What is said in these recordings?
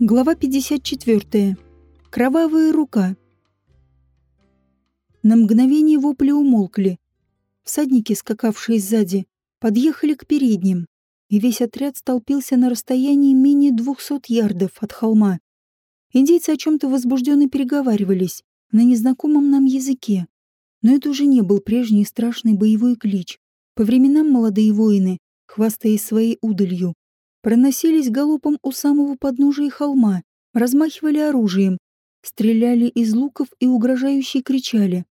Глава 54. Кровавая рука. На мгновение вопли умолкли. Всадники, скакавшие сзади, подъехали к передним, и весь отряд столпился на расстоянии менее двухсот ярдов от холма. Индейцы о чем-то возбужденно переговаривались на незнакомом нам языке. Но это уже не был прежний страшный боевой клич. По временам молодые воины, хвастаясь своей удалью, проносились галопом у самого подножия холма, размахивали оружием, стреляли из луков и угрожающе кричали.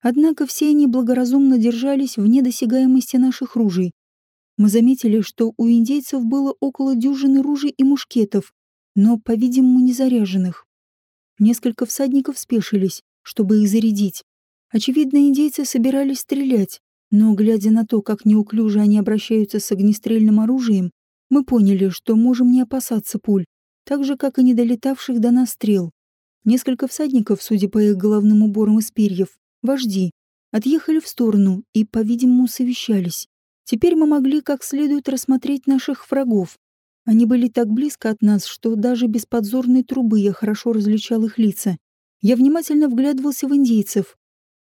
Однако все они благоразумно держались вне досягаемости наших ружей. Мы заметили, что у индейцев было около дюжины ружей и мушкетов, но, по-видимому, не заряженных. Несколько всадников спешились, чтобы их зарядить. Очевидно, индейцы собирались стрелять, но, глядя на то, как неуклюже они обращаются с огнестрельным оружием, мы поняли, что можем не опасаться пуль, так же, как и недолетавших до нас стрел. Несколько всадников, судя по их головным уборам из перьев, вожди, отъехали в сторону и, по-видимому, совещались. Теперь мы могли как следует рассмотреть наших врагов. Они были так близко от нас, что даже без подзорной трубы я хорошо различал их лица. Я внимательно вглядывался в индейцев,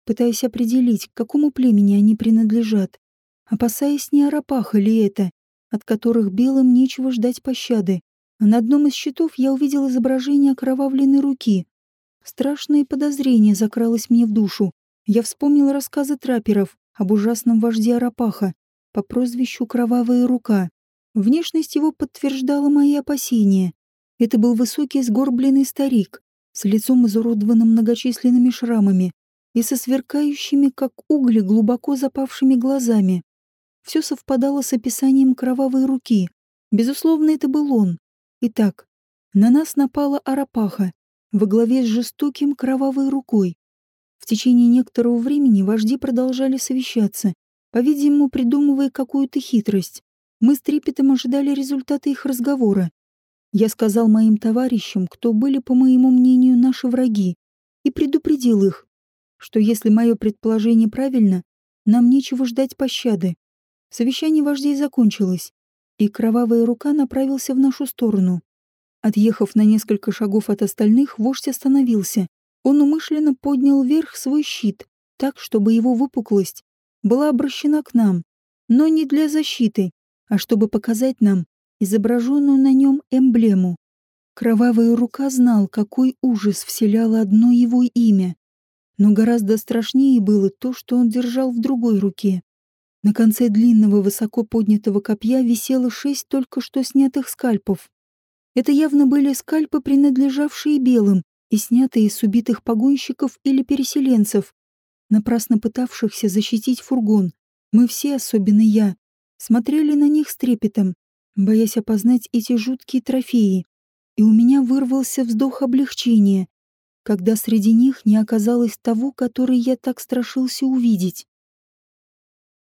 пытаясь определить, к какому племени они принадлежат, опасаясь, не арапаха ли это, от которых белым нечего ждать пощады. На одном из щитов я увидел изображение окровавленной руки. Страшное подозрение закралось мне в душу. Я вспомнил рассказы трапперов об ужасном вожде Арапаха по прозвищу «Кровавая рука». Внешность его подтверждала мои опасения. Это был высокий сгорбленный старик с лицом изуродованным многочисленными шрамами и со сверкающими, как угли, глубоко запавшими глазами. Все совпадало с описанием кровавой руки. Безусловно, это был он. Итак, на нас напала Арапаха во главе с жестоким кровавой рукой. В течение некоторого времени вожди продолжали совещаться, по-видимому, придумывая какую-то хитрость. Мы с трепетом ожидали результата их разговора. Я сказал моим товарищам, кто были, по моему мнению, наши враги, и предупредил их, что если мое предположение правильно, нам нечего ждать пощады. Совещание вождей закончилось, и кровавая рука направился в нашу сторону. Отъехав на несколько шагов от остальных, вождь остановился. Он умышленно поднял вверх свой щит, так, чтобы его выпуклость была обращена к нам, но не для защиты, а чтобы показать нам изображенную на нем эмблему. Кровавая рука знал, какой ужас вселяло одно его имя. Но гораздо страшнее было то, что он держал в другой руке. На конце длинного высоко поднятого копья висело шесть только что снятых скальпов. Это явно были скальпы, принадлежавшие белым и снятые с убитых погонщиков или переселенцев, напрасно пытавшихся защитить фургон. Мы все, особенно я, смотрели на них с трепетом, боясь опознать эти жуткие трофеи. И у меня вырвался вздох облегчения, когда среди них не оказалось того, который я так страшился увидеть.